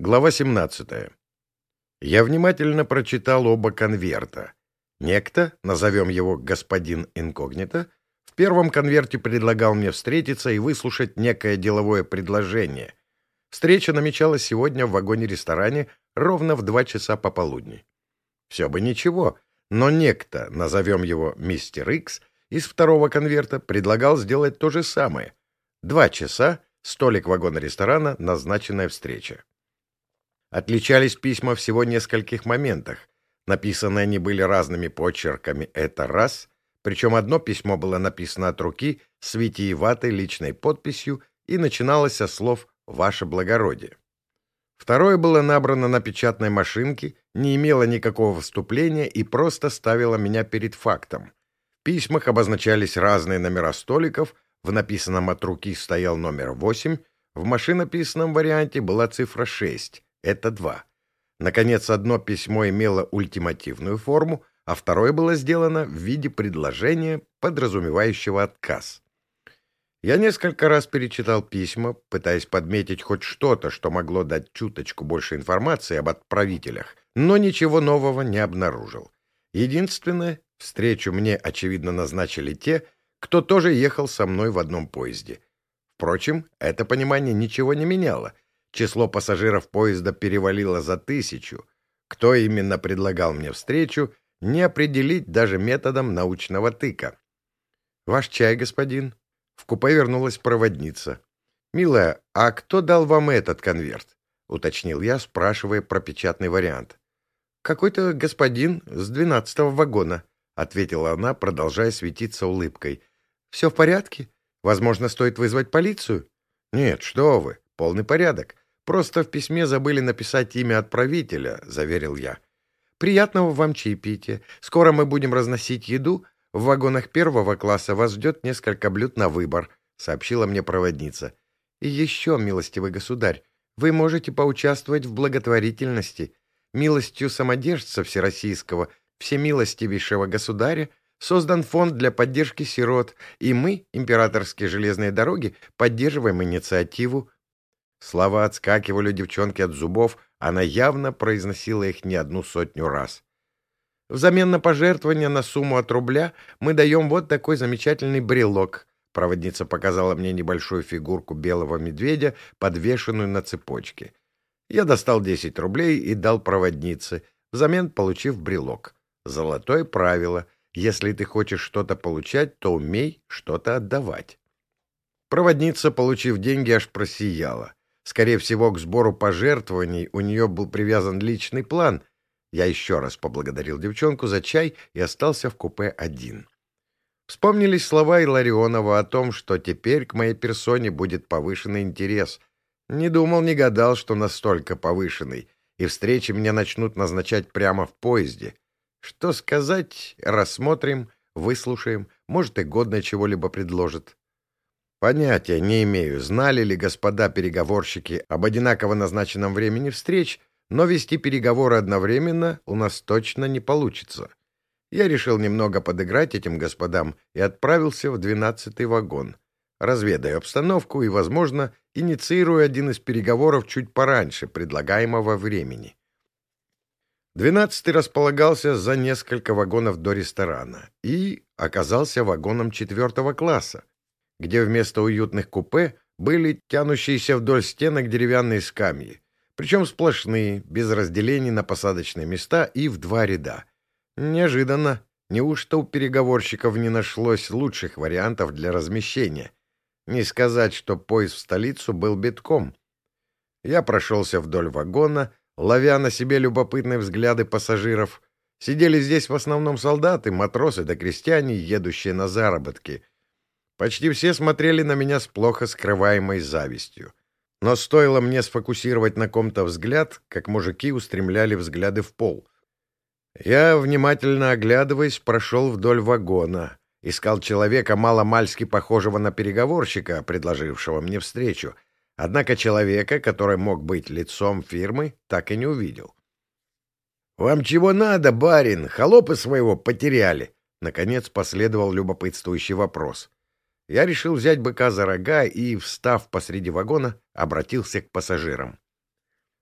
Глава 17. Я внимательно прочитал оба конверта. Некто, назовем его господин инкогнито, в первом конверте предлагал мне встретиться и выслушать некое деловое предложение. Встреча намечалась сегодня в вагоне-ресторане ровно в два часа пополудни. Все бы ничего, но некто, назовем его мистер Икс, из второго конверта предлагал сделать то же самое. Два часа, столик вагона-ресторана, назначенная встреча. Отличались письма всего в нескольких моментах. Написаны они были разными почерками, это раз. Причем одно письмо было написано от руки с витиеватой личной подписью и начиналось со слов «Ваше благородие». Второе было набрано на печатной машинке, не имело никакого вступления и просто ставило меня перед фактом. В письмах обозначались разные номера столиков, в написанном от руки стоял номер 8, в машинописном варианте была цифра 6. Это два. Наконец, одно письмо имело ультимативную форму, а второе было сделано в виде предложения, подразумевающего отказ. Я несколько раз перечитал письма, пытаясь подметить хоть что-то, что могло дать чуточку больше информации об отправителях, но ничего нового не обнаружил. Единственное, встречу мне, очевидно, назначили те, кто тоже ехал со мной в одном поезде. Впрочем, это понимание ничего не меняло — Число пассажиров поезда перевалило за тысячу. Кто именно предлагал мне встречу, не определить даже методом научного тыка. «Ваш чай, господин?» В купе вернулась проводница. «Милая, а кто дал вам этот конверт?» — уточнил я, спрашивая про печатный вариант. «Какой-то господин с двенадцатого вагона», — ответила она, продолжая светиться улыбкой. «Все в порядке? Возможно, стоит вызвать полицию?» «Нет, что вы, полный порядок. Просто в письме забыли написать имя отправителя, — заверил я. Приятного вам чаепития. Скоро мы будем разносить еду. В вагонах первого класса вас ждет несколько блюд на выбор, — сообщила мне проводница. И еще, милостивый государь, вы можете поучаствовать в благотворительности. Милостью самодержца всероссийского, всемилостивейшего государя, создан фонд для поддержки сирот, и мы, императорские железные дороги, поддерживаем инициативу. Слова отскакивали у девчонки от зубов, она явно произносила их не одну сотню раз. Взамен на пожертвование на сумму от рубля мы даем вот такой замечательный брелок. Проводница показала мне небольшую фигурку белого медведя, подвешенную на цепочке. Я достал 10 рублей и дал проводнице, взамен получив брелок. Золотое правило. Если ты хочешь что-то получать, то умей что-то отдавать. Проводница, получив деньги, аж просияла. Скорее всего, к сбору пожертвований у нее был привязан личный план. Я еще раз поблагодарил девчонку за чай и остался в купе один. Вспомнились слова Иларионова о том, что теперь к моей персоне будет повышенный интерес. Не думал, не гадал, что настолько повышенный, и встречи меня начнут назначать прямо в поезде. Что сказать, рассмотрим, выслушаем, может, и годное чего-либо предложит. Понятия не имею, знали ли господа переговорщики об одинаково назначенном времени встреч, но вести переговоры одновременно у нас точно не получится. Я решил немного подыграть этим господам и отправился в двенадцатый вагон. Разведаю обстановку и, возможно, инициирую один из переговоров чуть пораньше предлагаемого времени. Двенадцатый располагался за несколько вагонов до ресторана и оказался вагоном четвертого класса где вместо уютных купе были тянущиеся вдоль стенок деревянные скамьи, причем сплошные, без разделений на посадочные места и в два ряда. Неожиданно. Неужто у переговорщиков не нашлось лучших вариантов для размещения? Не сказать, что поезд в столицу был битком. Я прошелся вдоль вагона, ловя на себе любопытные взгляды пассажиров. Сидели здесь в основном солдаты, матросы да крестьяне, едущие на заработки — Почти все смотрели на меня с плохо скрываемой завистью. Но стоило мне сфокусировать на ком-то взгляд, как мужики устремляли взгляды в пол. Я, внимательно оглядываясь, прошел вдоль вагона, искал человека маломальски похожего на переговорщика, предложившего мне встречу, однако человека, который мог быть лицом фирмы, так и не увидел. «Вам чего надо, барин? Холопы своего потеряли!» Наконец последовал любопытствующий вопрос. Я решил взять быка за рога и, встав посреди вагона, обратился к пассажирам.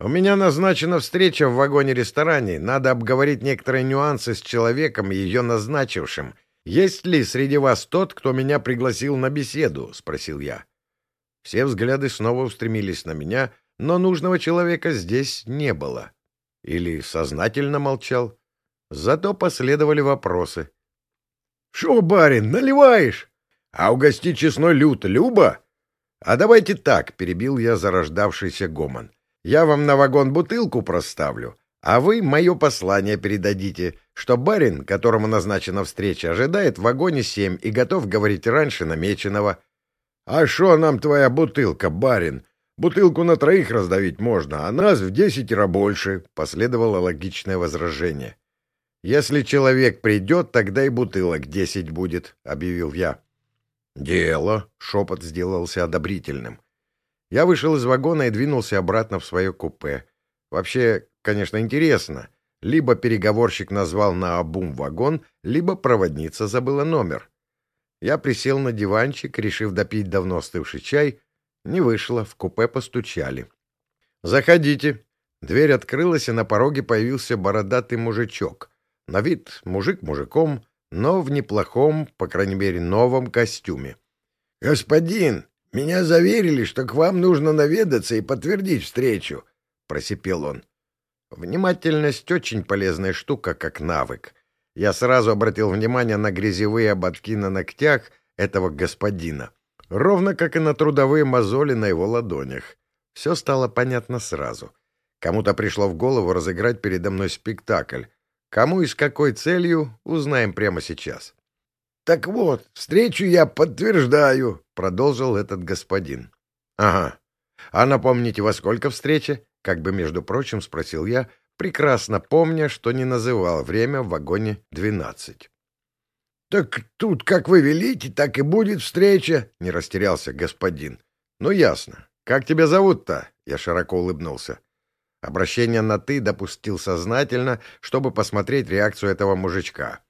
У меня назначена встреча в вагоне-ресторане. Надо обговорить некоторые нюансы с человеком, ее назначившим. Есть ли среди вас тот, кто меня пригласил на беседу? — спросил я. Все взгляды снова устремились на меня, но нужного человека здесь не было. Или сознательно молчал. Зато последовали вопросы. — Шо, барин, наливаешь? А угостить честной люд Люба? — А давайте так, — перебил я зарождавшийся гомон. Я вам на вагон бутылку проставлю, а вы мое послание передадите, что барин, которому назначена встреча, ожидает в вагоне семь и готов говорить раньше намеченного. — А шо нам твоя бутылка, барин? Бутылку на троих раздавить можно, а нас в десятеро больше, — последовало логичное возражение. — Если человек придет, тогда и бутылок десять будет, — объявил я. — Дело, — шепот сделался одобрительным. Я вышел из вагона и двинулся обратно в свое купе. Вообще, конечно, интересно. Либо переговорщик назвал на обум вагон, либо проводница забыла номер. Я присел на диванчик, решив допить давно остывший чай. Не вышло, в купе постучали. «Заходите». Дверь открылась, и на пороге появился бородатый мужичок. На вид мужик мужиком, но в неплохом, по крайней мере, новом костюме. «Господин, меня заверили, что к вам нужно наведаться и подтвердить встречу, — просипел он. Внимательность — очень полезная штука, как навык. Я сразу обратил внимание на грязевые ободки на ногтях этого господина, ровно как и на трудовые мозоли на его ладонях. Все стало понятно сразу. Кому-то пришло в голову разыграть передо мной спектакль. Кому и с какой целью, узнаем прямо сейчас. — Так вот, встречу я подтверждаю, — продолжил этот господин. — Ага. А напомните, во сколько встреча? Как бы, между прочим, спросил я, прекрасно помня, что не называл время в вагоне двенадцать. — Так тут, как вы велите, так и будет встреча, — не растерялся господин. — Ну, ясно. Как тебя зовут-то? Я широко улыбнулся. Обращение на «ты» допустил сознательно, чтобы посмотреть реакцию этого мужичка.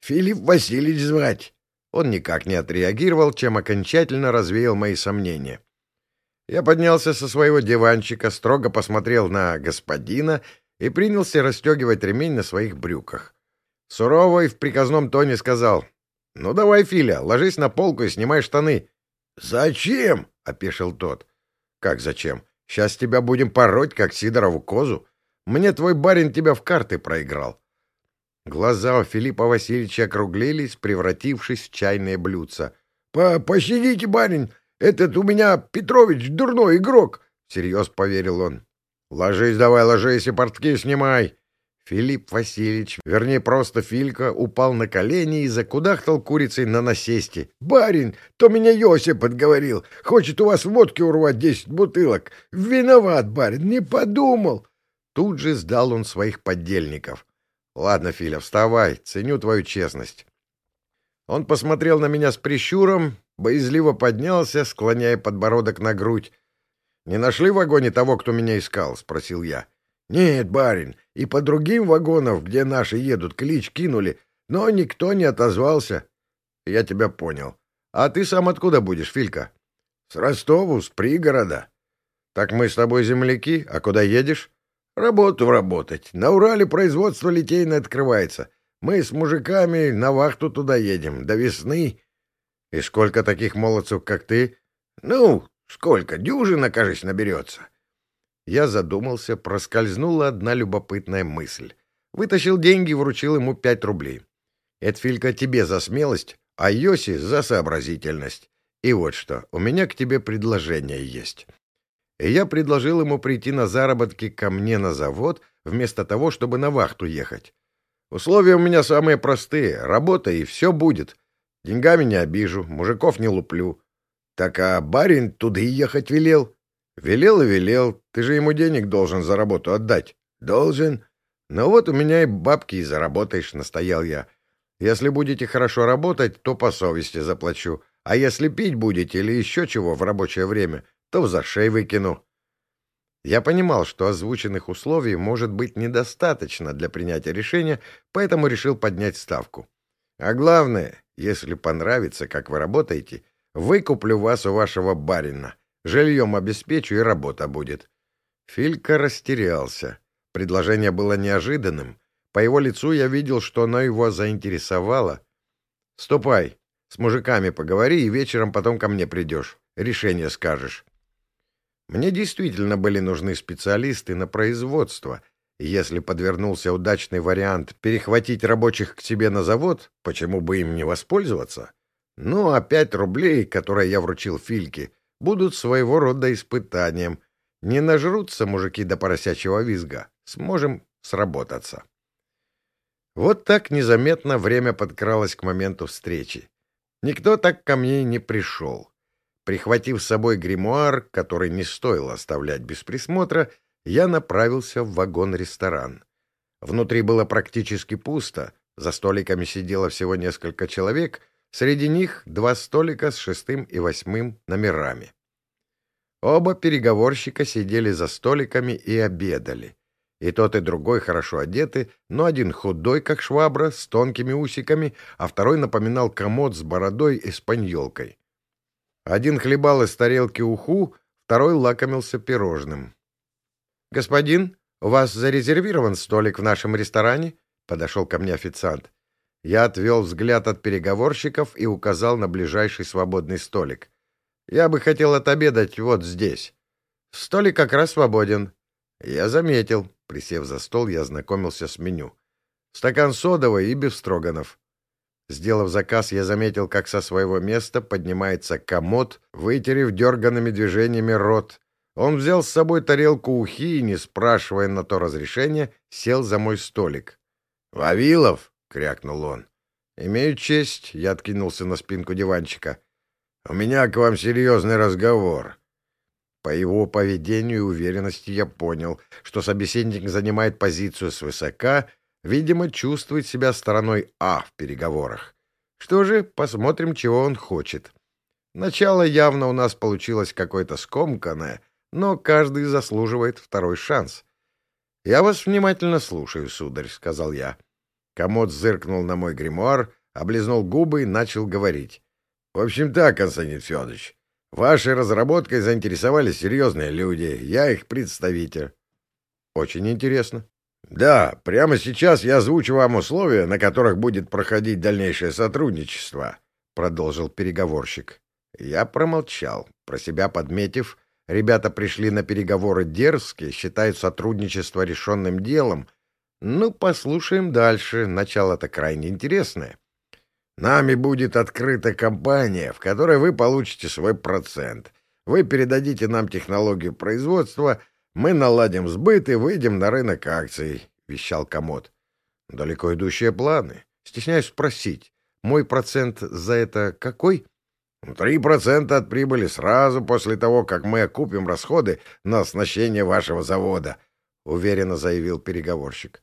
Филипп Васильевич звать. Он никак не отреагировал, чем окончательно развеял мои сомнения. Я поднялся со своего диванчика, строго посмотрел на господина и принялся расстегивать ремень на своих брюках. Сурово и в приказном тоне сказал, «Ну давай, Филя, ложись на полку и снимай штаны». «Зачем?» — опешил тот. «Как зачем? Сейчас тебя будем пороть, как Сидорову козу. Мне твой барин тебя в карты проиграл. Глаза у Филиппа Васильевича округлились, превратившись в чайные блюдца. — Пощадите, барин, этот у меня Петрович дурной игрок, — всерьез поверил он. — Ложись давай, ложись и портки снимай. Филипп Васильевич, вернее, просто Филька, упал на колени и закудахтал курицей на насесте. — Барин, то меня Йосип подговорил. Хочет у вас водки урвать десять бутылок. Виноват, барин, не подумал. Тут же сдал он своих подельников. Ладно, Филя, вставай, ценю твою честность. Он посмотрел на меня с прищуром, боязливо поднялся, склоняя подбородок на грудь. «Не нашли в вагоне того, кто меня искал?» — спросил я. «Нет, барин, и по другим вагонам, где наши едут, клич кинули, но никто не отозвался». «Я тебя понял. А ты сам откуда будешь, Филька?» «С Ростову, с пригорода». «Так мы с тобой земляки, а куда едешь?» Работу работать. На Урале производство литейное открывается. Мы с мужиками на вахту туда едем. До весны. И сколько таких молодцев, как ты? Ну, сколько? Дюжина, кажется, наберется. Я задумался, проскользнула одна любопытная мысль. Вытащил деньги и вручил ему пять рублей. Это, тебе за смелость, а Йоси за сообразительность. И вот что, у меня к тебе предложение есть и я предложил ему прийти на заработки ко мне на завод, вместо того, чтобы на вахту ехать. Условия у меня самые простые — работа и все будет. Деньгами не обижу, мужиков не луплю. Так а барин туда и ехать велел? Велел и велел, ты же ему денег должен за работу отдать. Должен. Ну вот у меня и бабки и заработаешь, настоял я. Если будете хорошо работать, то по совести заплачу. А если пить будете или еще чего в рабочее время, то в зашей выкину. Я понимал, что озвученных условий может быть недостаточно для принятия решения, поэтому решил поднять ставку. А главное, если понравится, как вы работаете, выкуплю вас у вашего барина. Жильем обеспечу, и работа будет. Филька растерялся. Предложение было неожиданным. По его лицу я видел, что оно его заинтересовало. «Ступай, с мужиками поговори, и вечером потом ко мне придешь. Решение скажешь». Мне действительно были нужны специалисты на производство. Если подвернулся удачный вариант перехватить рабочих к себе на завод, почему бы им не воспользоваться? Ну, а пять рублей, которые я вручил Фильке, будут своего рода испытанием. Не нажрутся мужики до поросячьего визга. Сможем сработаться. Вот так незаметно время подкралось к моменту встречи. Никто так ко мне не пришел. Прихватив с собой гримуар, который не стоило оставлять без присмотра, я направился в вагон-ресторан. Внутри было практически пусто, за столиками сидело всего несколько человек, среди них два столика с шестым и восьмым номерами. Оба переговорщика сидели за столиками и обедали. И тот, и другой хорошо одеты, но один худой, как швабра, с тонкими усиками, а второй напоминал комод с бородой и спаньолкой. Один хлебал из тарелки уху, второй лакомился пирожным. — Господин, у вас зарезервирован столик в нашем ресторане? — подошел ко мне официант. Я отвел взгляд от переговорщиков и указал на ближайший свободный столик. «Я бы хотел отобедать вот здесь. Столик как раз свободен». Я заметил. Присев за стол, я ознакомился с меню. Стакан содовой и бифстроганов. Сделав заказ, я заметил, как со своего места поднимается комод, вытерев дерганными движениями рот. Он взял с собой тарелку ухи и, не спрашивая на то разрешения, сел за мой столик. «Вавилов!» — крякнул он. «Имею честь», — я откинулся на спинку диванчика. «У меня к вам серьезный разговор». По его поведению и уверенности я понял, что собеседник занимает позицию свысока Видимо, чувствует себя стороной А в переговорах. Что же, посмотрим, чего он хочет. Начало явно у нас получилось какое-то скомканное, но каждый заслуживает второй шанс. — Я вас внимательно слушаю, сударь, — сказал я. Комод зыркнул на мой гримуар, облизнул губы и начал говорить. — В общем так, Константин Федорович, вашей разработкой заинтересовались серьезные люди, я их представитель. — Очень интересно. Да, прямо сейчас я озвучу вам условия, на которых будет проходить дальнейшее сотрудничество, продолжил переговорщик. Я промолчал, про себя подметив, ребята пришли на переговоры дерзкие, считают сотрудничество решенным делом. Ну, послушаем дальше, начало-то крайне интересное. Нами будет открыта компания, в которой вы получите свой процент. Вы передадите нам технологию производства, мы наладим сбыт и выйдем на рынок акций, — вещал комод. Далеко идущие планы. Стесняюсь спросить, мой процент за это какой? Три процента от прибыли сразу после того, как мы окупим расходы на оснащение вашего завода, — уверенно заявил переговорщик.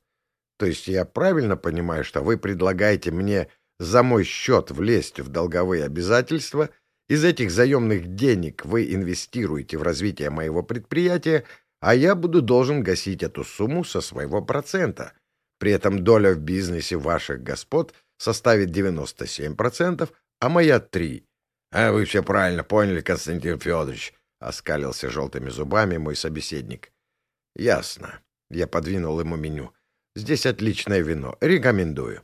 То есть я правильно понимаю, что вы предлагаете мне за мой счет влезть в долговые обязательства, из этих заемных денег вы инвестируете в развитие моего предприятия, а я буду должен гасить эту сумму со своего процента. При этом доля в бизнесе ваших господ составит 97%, а моя — 3%. — А вы все правильно поняли, Константин Федорович, — оскалился желтыми зубами мой собеседник. — Ясно. Я подвинул ему меню. Здесь отличное вино. Рекомендую.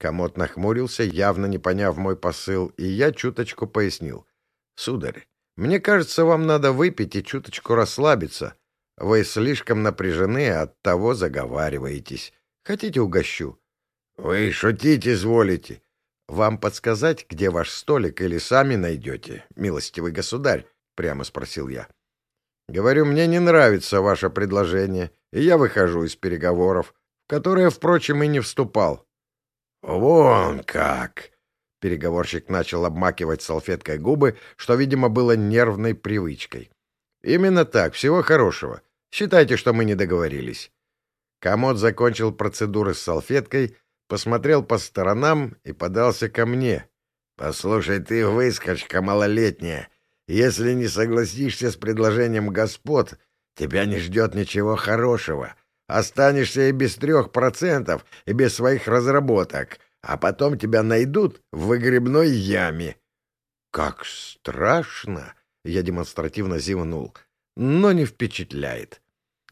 Комод нахмурился, явно не поняв мой посыл, и я чуточку пояснил. — Сударь, мне кажется, вам надо выпить и чуточку расслабиться. Вы слишком напряжены, от того заговариваетесь. Хотите, угощу? — Вы шутить изволите. — Вам подсказать, где ваш столик, или сами найдете, милостивый государь? — прямо спросил я. — Говорю, мне не нравится ваше предложение, и я выхожу из переговоров, в которые, впрочем, и не вступал. — Вон как! Переговорщик начал обмакивать салфеткой губы, что, видимо, было нервной привычкой. — Именно так. Всего хорошего. Считайте, что мы не договорились. Комод закончил процедуры с салфеткой, посмотрел по сторонам и подался ко мне. «Послушай, ты выскочка малолетняя. Если не согласишься с предложением господ, тебя не ждет ничего хорошего. Останешься и без трех процентов, и без своих разработок, а потом тебя найдут в выгребной яме». «Как страшно!» — я демонстративно зевнул. «Но не впечатляет.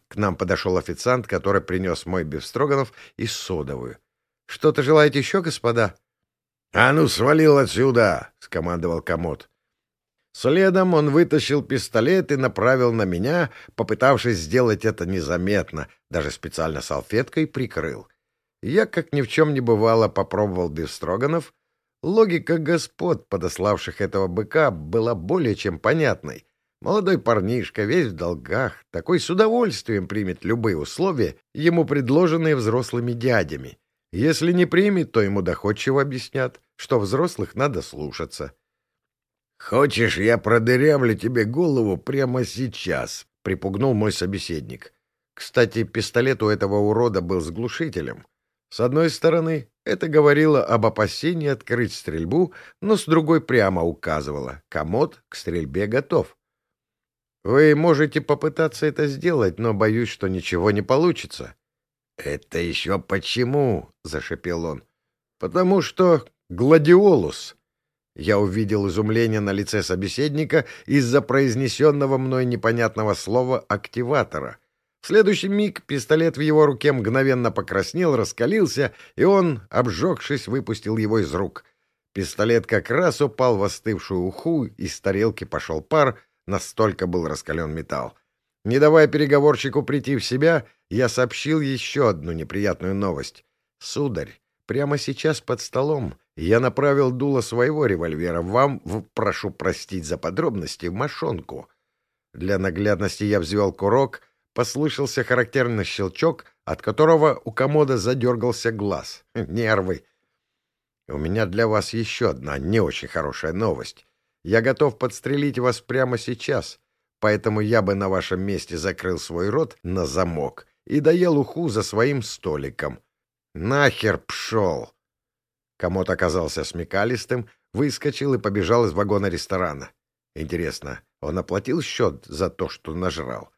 К нам подошел официант, который принес мой бифстроганов и содовую. — Что-то желаете еще, господа? — А ну, свалил отсюда! — скомандовал комод. Следом он вытащил пистолет и направил на меня, попытавшись сделать это незаметно, даже специально салфеткой прикрыл. Я, как ни в чем не бывало, попробовал бифстроганов. Логика господ, подославших этого быка, была более чем понятной. Молодой парнишка, весь в долгах, такой с удовольствием примет любые условия, ему предложенные взрослыми дядями. Если не примет, то ему доходчиво объяснят, что взрослых надо слушаться. «Хочешь, я продырявлю тебе голову прямо сейчас?» — припугнул мой собеседник. Кстати, пистолет у этого урода был с глушителем. С одной стороны, это говорило об опасении открыть стрельбу, но с другой прямо указывало — комод к стрельбе готов. Вы можете попытаться это сделать, но боюсь, что ничего не получится. — Это еще почему? — зашипел он. — Потому что гладиолус. Я увидел изумление на лице собеседника из-за произнесенного мной непонятного слова «активатора». В следующий миг пистолет в его руке мгновенно покраснел, раскалился, и он, обжегшись, выпустил его из рук. Пистолет как раз упал в остывшую уху, из тарелки пошел пар, настолько был раскален металл. Не давая переговорщику прийти в себя, я сообщил еще одну неприятную новость. «Сударь, прямо сейчас под столом я направил дуло своего револьвера вам, в, прошу простить за подробности, в мошонку». Для наглядности я взвел курок, послышался характерный щелчок, от которого у комода задергался глаз. Нервы. У меня для вас еще одна не очень хорошая новость. Я готов подстрелить вас прямо сейчас, поэтому я бы на вашем месте закрыл свой рот на замок и доел уху за своим столиком. Нахер пшел! Комод оказался смекалистым, выскочил и побежал из вагона ресторана. Интересно, он оплатил счет за то, что нажрал?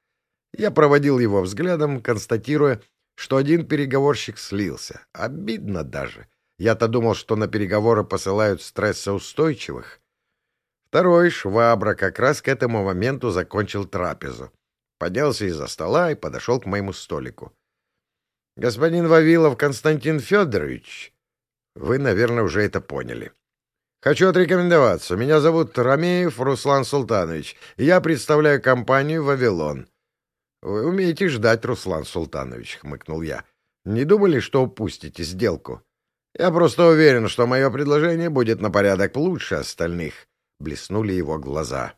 Я проводил его взглядом, констатируя, что один переговорщик слился. Обидно даже. Я-то думал, что на переговоры посылают стрессоустойчивых. Второй швабра как раз к этому моменту закончил трапезу. Поднялся из-за стола и подошел к моему столику. — Господин Вавилов Константин Федорович, вы, наверное, уже это поняли. Хочу отрекомендоваться. Меня зовут Рамеев Руслан Султанович, я представляю компанию «Вавилон». — Вы умеете ждать, Руслан Султанович, — хмыкнул я. — Не думали, что упустите сделку? Я просто уверен, что мое предложение будет на порядок лучше остальных. Блеснули его глаза.